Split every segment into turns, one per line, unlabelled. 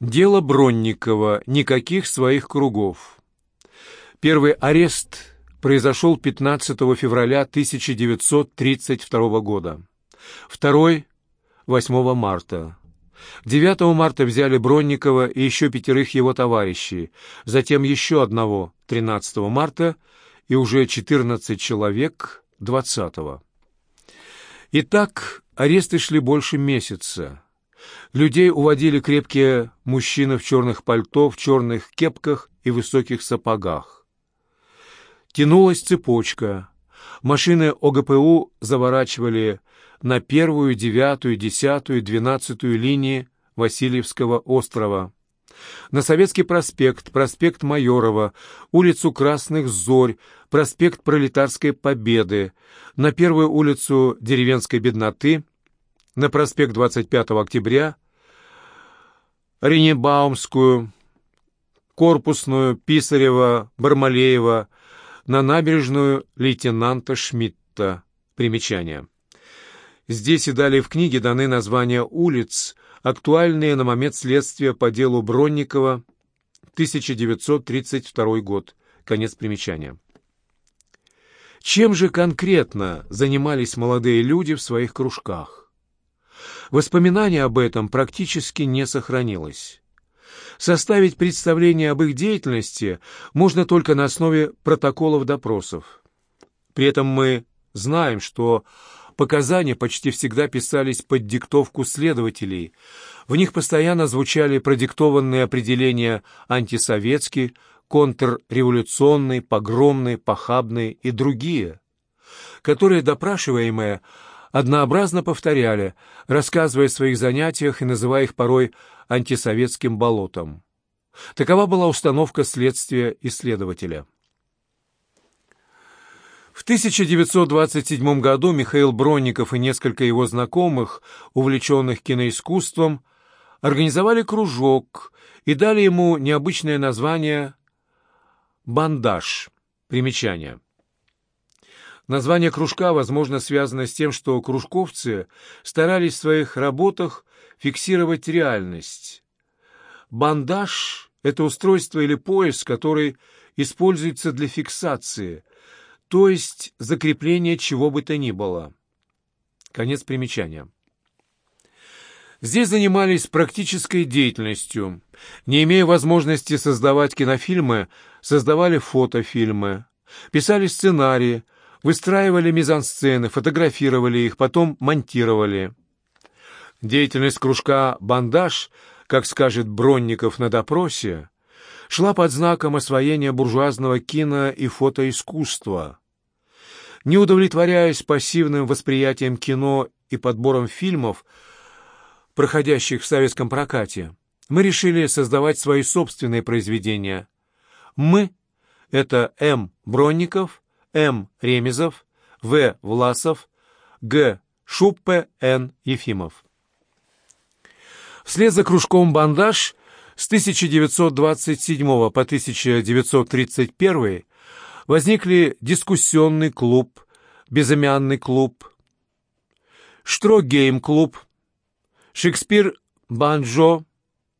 Дело Бронникова. Никаких своих кругов. Первый арест произошел 15 февраля 1932 года. Второй — 8 марта. 9 марта взяли Бронникова и еще пятерых его товарищей, затем еще одного 13 марта и уже 14 человек 20 -го. Итак, аресты шли больше месяца. Людей уводили крепкие мужчины в черных пальто, в черных кепках и высоких сапогах. Тянулась цепочка. Машины ОГПУ заворачивали на первую, девятую, десятую, двенадцатую линии Васильевского острова. На Советский проспект, проспект Майорова, улицу Красных Зорь, проспект Пролетарской Победы, на первую улицу Деревенской Бедноты, на проспект 25 октября, Ренебаумскую, Корпусную, Писарева, Бармалеева, на набережную лейтенанта Шмидта. Примечание. Здесь и далее в книге даны названия улиц, актуальные на момент следствия по делу Бронникова, 1932 год. Конец примечания. Чем же конкретно занимались молодые люди в своих кружках? Воспоминания об этом практически не сохранилось. Составить представление об их деятельности можно только на основе протоколов допросов. При этом мы знаем, что показания почти всегда писались под диктовку следователей. В них постоянно звучали продиктованные определения антисоветский, контрреволюционный, погромный, похабный и другие, которые допрашиваемые однообразно повторяли, рассказывая о своих занятиях и называя их порой антисоветским болотом. Такова была установка следствия исследователя. В 1927 году Михаил Бронников и несколько его знакомых, увлеченных киноискусством, организовали кружок и дали ему необычное название «Бандаж». Примечание. Название кружка, возможно, связано с тем, что кружковцы старались в своих работах фиксировать реальность. Бандаж — это устройство или пояс, который используется для фиксации, то есть закрепления чего бы то ни было. Конец примечания. Здесь занимались практической деятельностью. Не имея возможности создавать кинофильмы, создавали фотофильмы, писали сценарии, выстраивали мизансцены, фотографировали их, потом монтировали. Деятельность кружка «Бандаж», как скажет Бронников на допросе, шла под знаком освоения буржуазного кино и фотоискусства. Не удовлетворяясь пассивным восприятием кино и подбором фильмов, проходящих в советском прокате, мы решили создавать свои собственные произведения. Мы — это М. Бронников — М. Ремезов, В. Власов, Г. Шуппе, Н. Ефимов. Вслед за кружком «Бандаж» с 1927 по 1931 возникли дискуссионный клуб, безымянный клуб, Штрогейм-клуб, Шекспир-Банджо,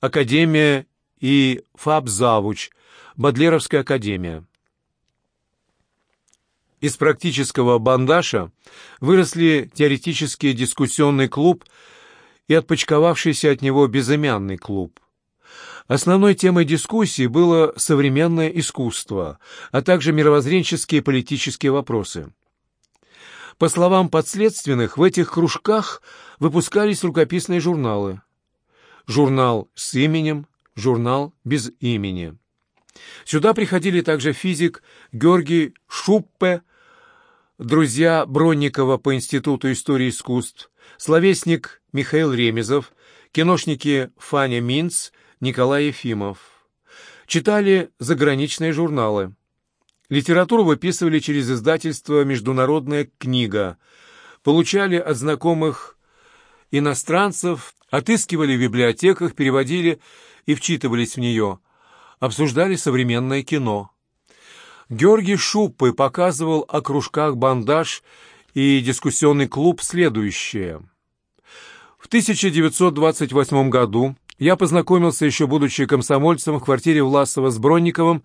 Академия и Фабзавуч, Бадлеровская академия. Из практического бандаша выросли теоретический дискуссионный клуб и отпочковавшийся от него безымянный клуб. Основной темой дискуссии было современное искусство, а также мировоззренческие и политические вопросы. По словам подследственных, в этих кружках выпускались рукописные журналы. Журнал с именем, журнал без имени. Сюда приходили также физик Георгий Шуппе, друзья Бронникова по Институту истории искусств, словесник Михаил Ремезов, киношники Фаня Минц, Николай Ефимов. Читали заграничные журналы. Литературу выписывали через издательство «Международная книга», получали от знакомых иностранцев, отыскивали в библиотеках, переводили и вчитывались в нее, обсуждали современное кино. Георгий Шуппы показывал о кружках «Бандаж» и дискуссионный клуб следующее. В 1928 году я познакомился, еще будучи комсомольцем, в квартире Власова с Бронниковым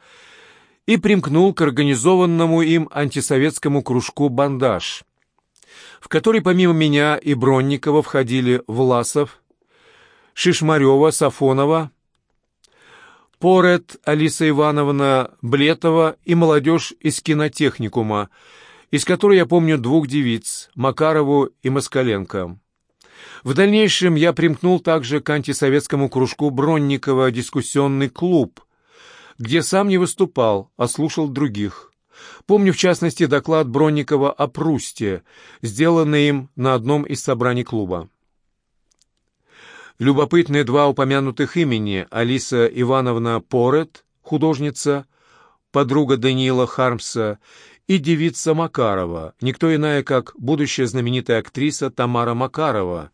и примкнул к организованному им антисоветскому кружку «Бандаж», в который помимо меня и Бронникова входили Власов, Шишмарева, Сафонова, Порет Алиса Ивановна Блетова и молодежь из кинотехникума, из которой я помню двух девиц, Макарову и Москаленко. В дальнейшем я примкнул также к антисоветскому кружку Бронникова «Дискуссионный клуб», где сам не выступал, а слушал других. Помню, в частности, доклад Бронникова о Прусте, сделанный им на одном из собраний клуба. Любопытные два упомянутых имени Алиса Ивановна Порет, художница, подруга Даниила Хармса, и девица Макарова, никто иная, как будущая знаменитая актриса Тамара Макарова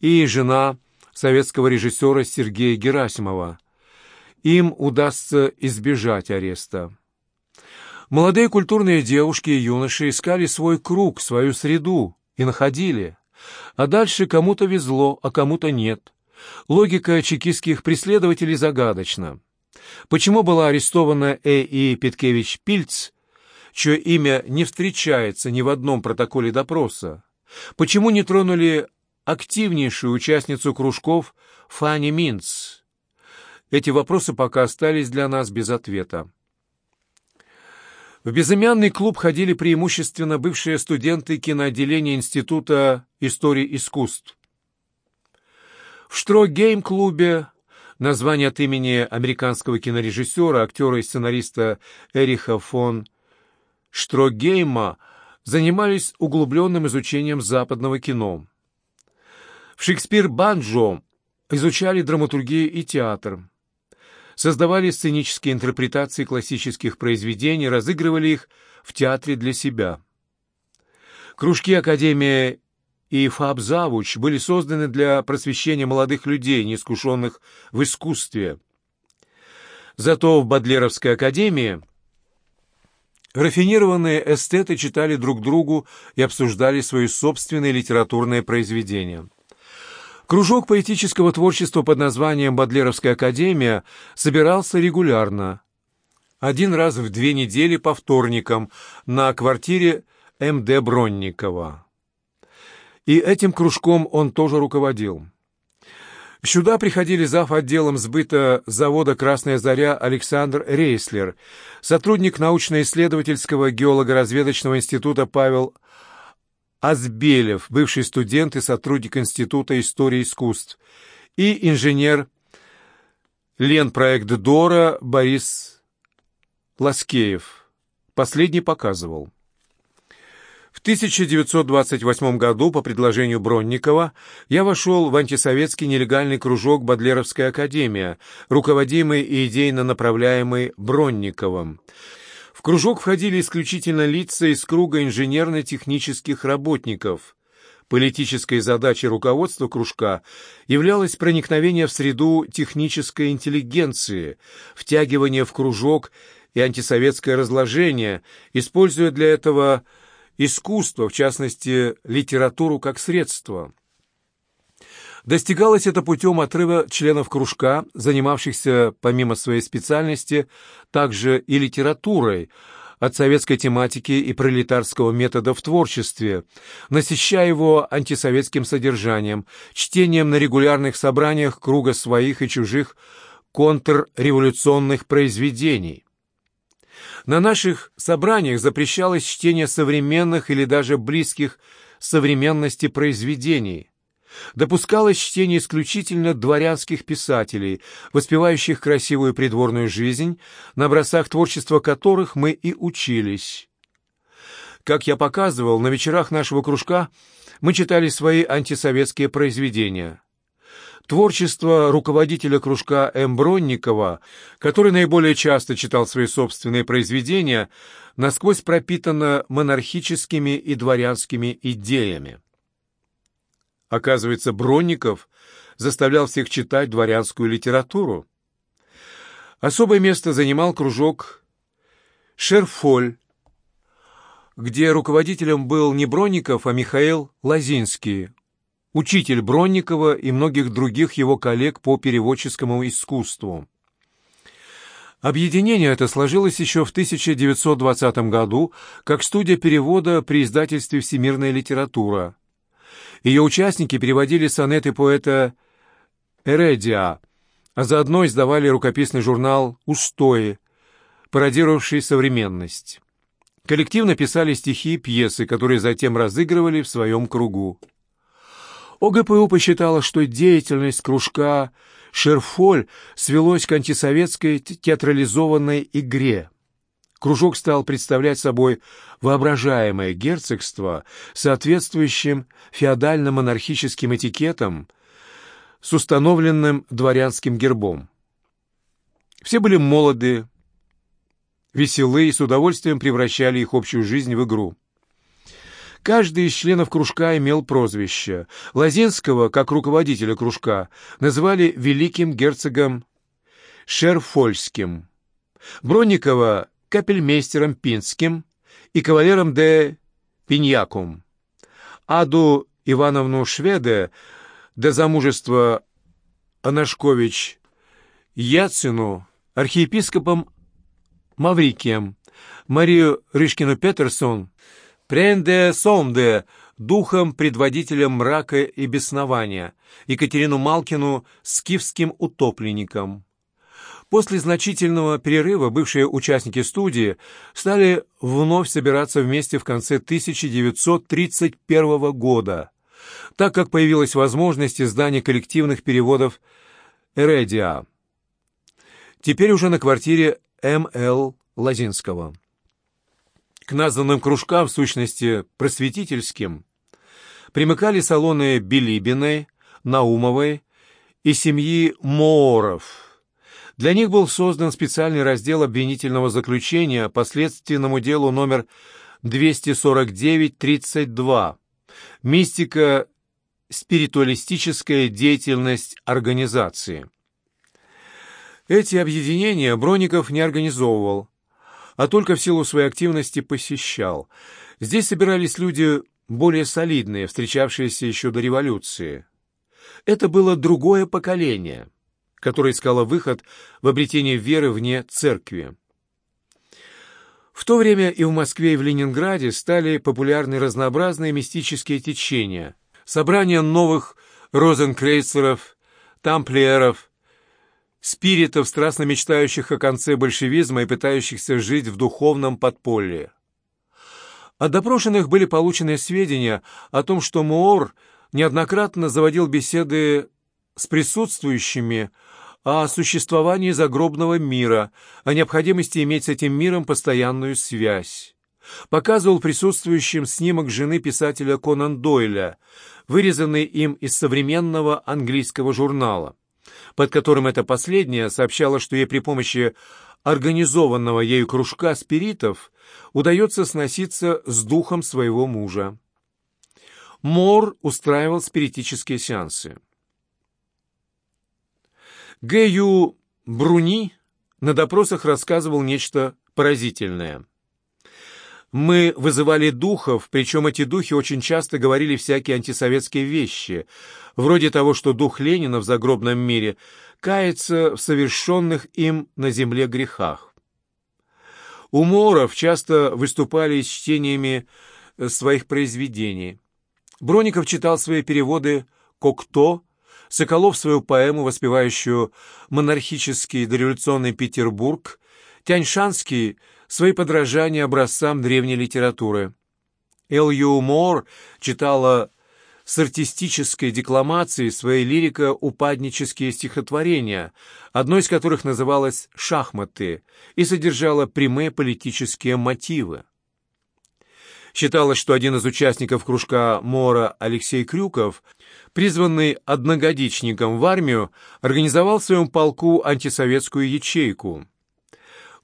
и жена советского режиссера Сергея Герасимова. Им удастся избежать ареста. Молодые культурные девушки и юноши искали свой круг, свою среду и находили. А дальше кому-то везло, а кому-то нет. Логика чекистских преследователей загадочна. Почему была арестована Э.И. Петкевич-Пильц, чье имя не встречается ни в одном протоколе допроса? Почему не тронули активнейшую участницу кружков Фанни Минц? Эти вопросы пока остались для нас без ответа. В безымянный клуб ходили преимущественно бывшие студенты киноотделения Института истории искусств. В Штрогейм-клубе название от имени американского кинорежиссера, актера и сценариста Эриха фон Штрогейма занимались углубленным изучением западного кино. В Шекспир-Банджо изучали драматургию и театр. Создавали сценические интерпретации классических произведений, разыгрывали их в театре для себя. Кружки Академия и Фабзавуч были созданы для просвещения молодых людей, неискушенных в искусстве. Зато в Бадлеровской академии Рафинированные эстеты читали друг другу и обсуждали свои собственные литературные произведения. Кружок поэтического творчества под названием «Бодлеровская академия» собирался регулярно. Один раз в две недели по вторникам на квартире М.Д. Бронникова. И этим кружком он тоже руководил. Сюда приходили зав. отделом сбыта завода «Красная заря» Александр Рейслер, сотрудник научно-исследовательского геолого-разведочного института Павел Азбелев, бывший студент и сотрудник Института истории искусств, и инженер Ленпроект Дора Борис Ласкеев. Последний показывал. В 1928 году по предложению Бронникова я вошел в антисоветский нелегальный кружок «Бодлеровская академия», руководимый и идейно направляемый Бронниковым. В кружок входили исключительно лица из круга инженерно-технических работников. Политической задачей руководства кружка являлось проникновение в среду технической интеллигенции, втягивание в кружок и антисоветское разложение, используя для этого искусство, в частности, литературу как средство. Достигалось это путем отрыва членов кружка, занимавшихся, помимо своей специальности, также и литературой, от советской тематики и пролетарского метода в творчестве, насыщая его антисоветским содержанием, чтением на регулярных собраниях круга своих и чужих контрреволюционных произведений. На наших собраниях запрещалось чтение современных или даже близких современности произведений. Допускалось чтение исключительно дворянских писателей, воспевающих красивую придворную жизнь, на образцах творчества которых мы и учились. Как я показывал, на вечерах нашего кружка мы читали свои антисоветские произведения. Творчество руководителя кружка М. Бронникова, который наиболее часто читал свои собственные произведения, насквозь пропитано монархическими и дворянскими идеями. Оказывается, Бронников заставлял всех читать дворянскую литературу. Особое место занимал кружок «Шерфоль», где руководителем был не Бронников, а Михаил Лазинский, учитель Бронникова и многих других его коллег по переводческому искусству. Объединение это сложилось еще в 1920 году как студия перевода при издательстве «Всемирная литература». Ее участники переводили сонеты поэта Эредиа, а заодно издавали рукописный журнал «Устои», пародировавший современность. Коллективно писали стихи и пьесы, которые затем разыгрывали в своем кругу. ОГПУ посчитала, что деятельность кружка Шерфоль свелось к антисоветской театрализованной игре. Кружок стал представлять собой воображаемое герцогство, соответствующим феодально-монархическим этикетам с установленным дворянским гербом. Все были молоды, веселы и с удовольствием превращали их общую жизнь в игру. Каждый из членов кружка имел прозвище. Лазинского, как руководителя кружка, называли великим герцогом Шерфольским, Бронникова — капельмейстером Пинским и кавалером де Пиньякум. Аду Ивановну Шведе до замужества Анашкович Яцину архиепископом Маврикием, Марию Рышкину-Петерсон Пренде Сомде, духом предводителем мрака и беснования, Екатерину Малкину скифским утопленником. После значительного перерыва бывшие участники студии стали вновь собираться вместе в конце 1931 года, так как появилась возможность издания коллективных переводов «Эредиа». Теперь уже на квартире М.Л. Лазинского. К названным кружкам, в сущности просветительским, примыкали салоны Билибиной, Наумовой и семьи Мооров. Для них был создан специальный раздел обвинительного заключения по следственному делу номер 249-32 «Мистика спиритуалистическая деятельность организации». Эти объединения Броников не организовывал, а только в силу своей активности посещал. Здесь собирались люди более солидные, встречавшиеся еще до революции. Это было другое поколение, которое искало выход в обретение веры вне церкви. В то время и в Москве, и в Ленинграде стали популярны разнообразные мистические течения, собрания новых розенкрейцеров, тамплиеров, спиритов, страстно мечтающих о конце большевизма и пытающихся жить в духовном подполье. От допрошенных были получены сведения о том, что Моор неоднократно заводил беседы с присутствующими о существовании загробного мира, о необходимости иметь с этим миром постоянную связь. Показывал присутствующим снимок жены писателя Конан Дойля, вырезанный им из современного английского журнала под которым эта последняя сообщала, что ей при помощи организованного ею кружка спиритов удается сноситься с духом своего мужа. Мор устраивал спиритические сеансы. Г.Ю. Бруни на допросах рассказывал нечто поразительное – мы вызывали духов, причем эти духи очень часто говорили всякие антисоветские вещи, вроде того, что дух Ленина в загробном мире кается в совершенных им на земле грехах. У Моров часто выступали с чтениями своих произведений. Броников читал свои переводы «Кокто», Соколов свою поэму, воспевающую монархический дореволюционный Петербург, Тяньшанский — свои подражания образцам древней литературы. Эл Ю Мор читала с артистической декламацией своей лирико-упаднические стихотворения, одно из которых называлось «Шахматы» и содержало прямые политические мотивы. Считалось, что один из участников кружка Мора Алексей Крюков, призванный одногодичником в армию, организовал в своем полку антисоветскую ячейку –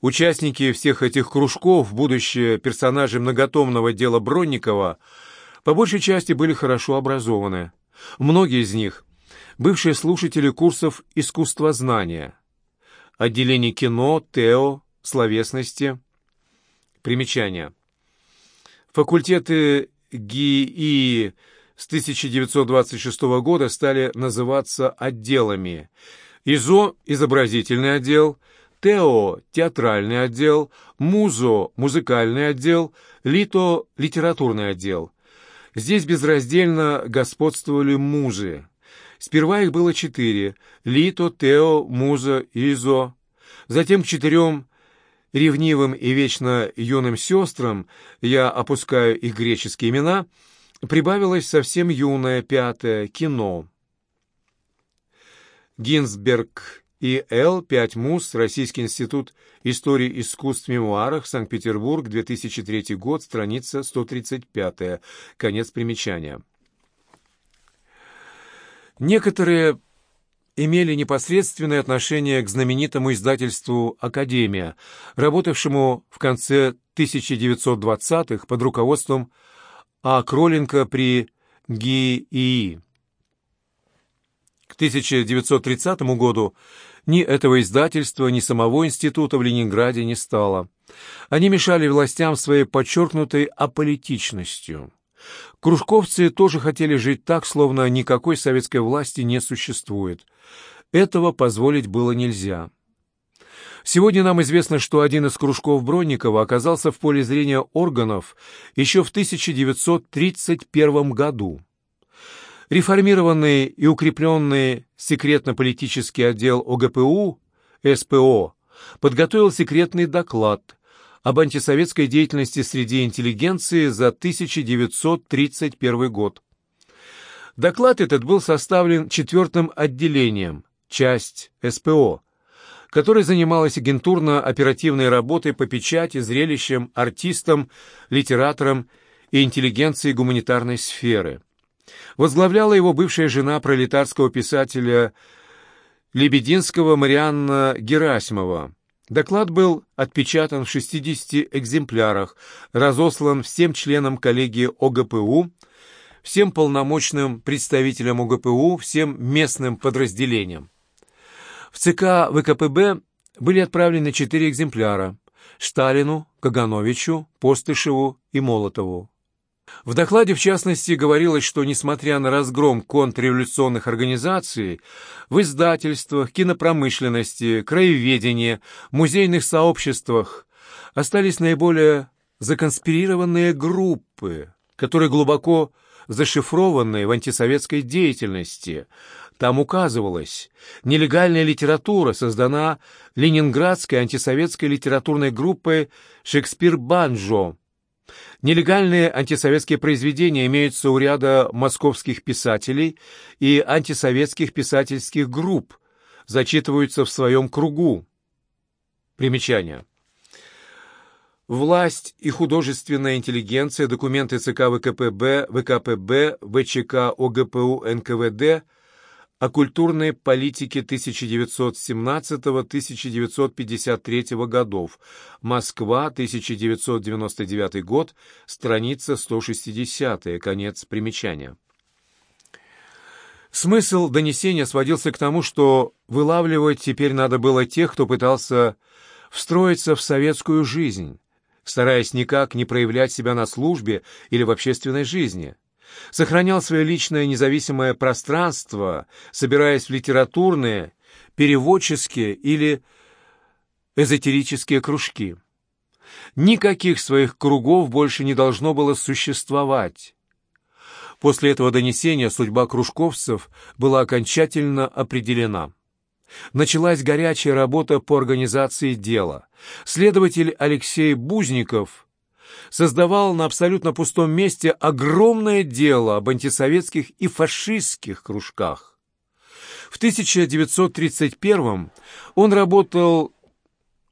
Участники всех этих кружков, будущие персонажи многотомного дела Бронникова, по большей части были хорошо образованы. Многие из них – бывшие слушатели курсов искусствознания, отделений кино, тео, словесности. Примечание. Факультеты ГИИ с 1926 года стали называться отделами. ИЗО – изобразительный отдел, ТЭО – театральный отдел, МУЗО – музыкальный отдел, ЛИТО – литературный отдел. Здесь безраздельно господствовали музы. Сперва их было четыре – Лито, Тео, Муза, Изо. Затем к четырем ревнивым и вечно юным сестрам, я опускаю их греческие имена, прибавилось совсем юное пятое – кино. Гинзберг и Л. Пять муз. Российский институт истории искусств в мемуарах. Санкт-Петербург. 2003 год. Страница 135. Конец примечания. Некоторые имели непосредственное отношение к знаменитому издательству «Академия», работавшему в конце 1920-х под руководством А. Кроленко при ГИИ. К 1930 году ни этого издательства, ни самого института в Ленинграде не стало. Они мешали властям своей подчеркнутой аполитичностью. Кружковцы тоже хотели жить так, словно никакой советской власти не существует. Этого позволить было нельзя. Сегодня нам известно, что один из кружков Бронникова оказался в поле зрения органов еще в 1931 году. Реформированный и укрепленный секретно-политический отдел ОГПУ, СПО, подготовил секретный доклад об антисоветской деятельности среди интеллигенции за 1931 год. Доклад этот был составлен четвертым отделением, часть СПО, которая занималась агентурно-оперативной работой по печати, зрелищам, артистам, литераторам и интеллигенции гуманитарной сферы. Возглавляла его бывшая жена пролетарского писателя Лебединского Марианна Герасимова. Доклад был отпечатан в 60 экземплярах, разослан всем членам коллегии ОГПУ, всем полномочным представителям ОГПУ, всем местным подразделениям. В ЦК ВКПБ были отправлены четыре экземпляра – Сталину, Кагановичу, Постышеву и Молотову. В докладе, в частности, говорилось, что, несмотря на разгром контрреволюционных организаций, в издательствах, кинопромышленности, краеведении, музейных сообществах остались наиболее законспирированные группы, которые глубоко зашифрованные в антисоветской деятельности. Там указывалось, нелегальная литература создана ленинградской антисоветской литературной группой «Шекспир-Банджо», Нелегальные антисоветские произведения имеются у ряда московских писателей и антисоветских писательских групп, зачитываются в своем кругу. Примечание. Власть и художественная интеллигенция, документы ЦК ВКПБ, ВКПБ, ВЧК ОГПУ НКВД – о культурной политике 1917-1953 годов. Москва, 1999 год, страница 160, конец примечания. Смысл донесения сводился к тому, что вылавливать теперь надо было тех, кто пытался встроиться в советскую жизнь, стараясь никак не проявлять себя на службе или в общественной жизни сохранял свое личное независимое пространство, собираясь в литературные, переводческие или эзотерические кружки. Никаких своих кругов больше не должно было существовать. После этого донесения судьба кружковцев была окончательно определена. Началась горячая работа по организации дела. Следователь Алексей Бузников – создавал на абсолютно пустом месте огромное дело об антисоветских и фашистских кружках. В 1931 он работал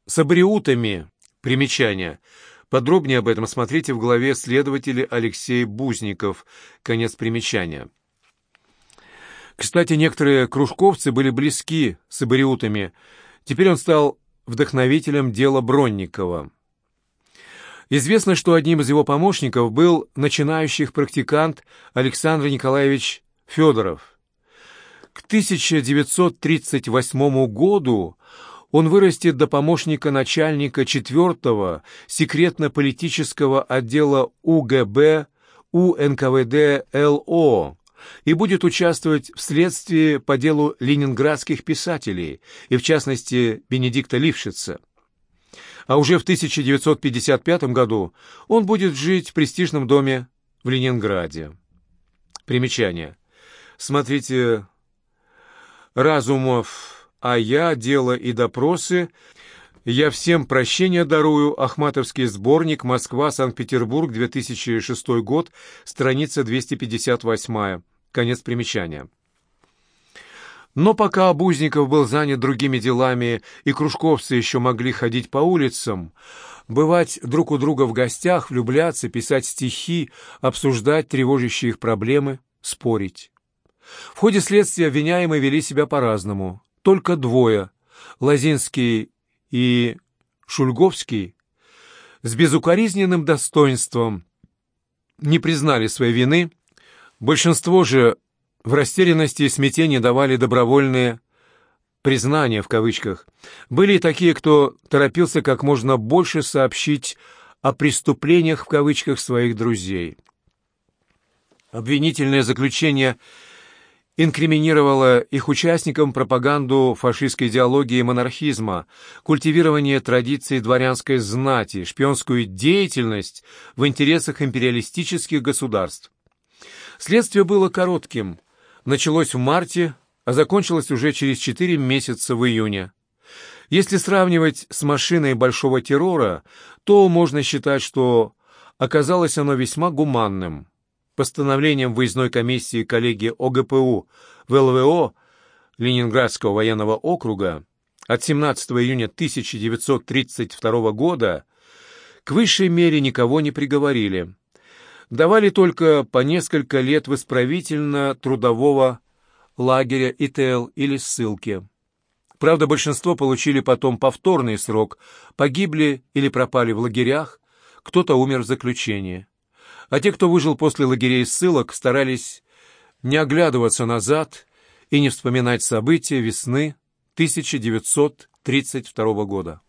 с абриутами, примечания. Подробнее об этом смотрите в главе следователя Алексей Бузников, конец примечания. Кстати, некоторые кружковцы были близки с абриутами. Теперь он стал вдохновителем дела Бронникова. Известно, что одним из его помощников был начинающий практикант Александр Николаевич Федоров. К 1938 году он вырастет до помощника начальника 4-го секретно-политического отдела УГБ у НКВД ЛО и будет участвовать в следствии по делу ленинградских писателей, и в частности Бенедикта Лившица. А уже в 1955 году он будет жить в престижном доме в Ленинграде. Примечание. Смотрите «Разумов, а я, дело и допросы», «Я всем прощения дарую», Ахматовский сборник, Москва, Санкт-Петербург, 2006 год, страница 258. Конец примечания. Но пока Обузников был занят другими делами, и кружковцы еще могли ходить по улицам, бывать друг у друга в гостях, влюбляться, писать стихи, обсуждать тревожащие их проблемы, спорить. В ходе следствия обвиняемые вели себя по-разному. Только двое — Лозинский и Шульговский — с безукоризненным достоинством не признали своей вины, большинство же в растерянности и смятении давали добровольные «признания» в кавычках. Были и такие, кто торопился как можно больше сообщить о преступлениях в кавычках своих друзей. Обвинительное заключение инкриминировало их участникам пропаганду фашистской идеологии монархизма, культивирование традиций дворянской знати, шпионскую деятельность в интересах империалистических государств. Следствие было коротким, началось в марте, а закончилось уже через четыре месяца в июне. Если сравнивать с машиной большого террора, то можно считать, что оказалось оно весьма гуманным. Постановлением выездной комиссии коллегии ОГПУ в ЛВО Ленинградского военного округа от 17 июня 1932 года к высшей мере никого не приговорили. Давали только по несколько лет в исправительно-трудового лагеря ИТЛ или ссылки. Правда, большинство получили потом повторный срок, погибли или пропали в лагерях, кто-то умер в заключении. А те, кто выжил после лагерей ссылок, старались не оглядываться назад и не вспоминать события весны 1932 года.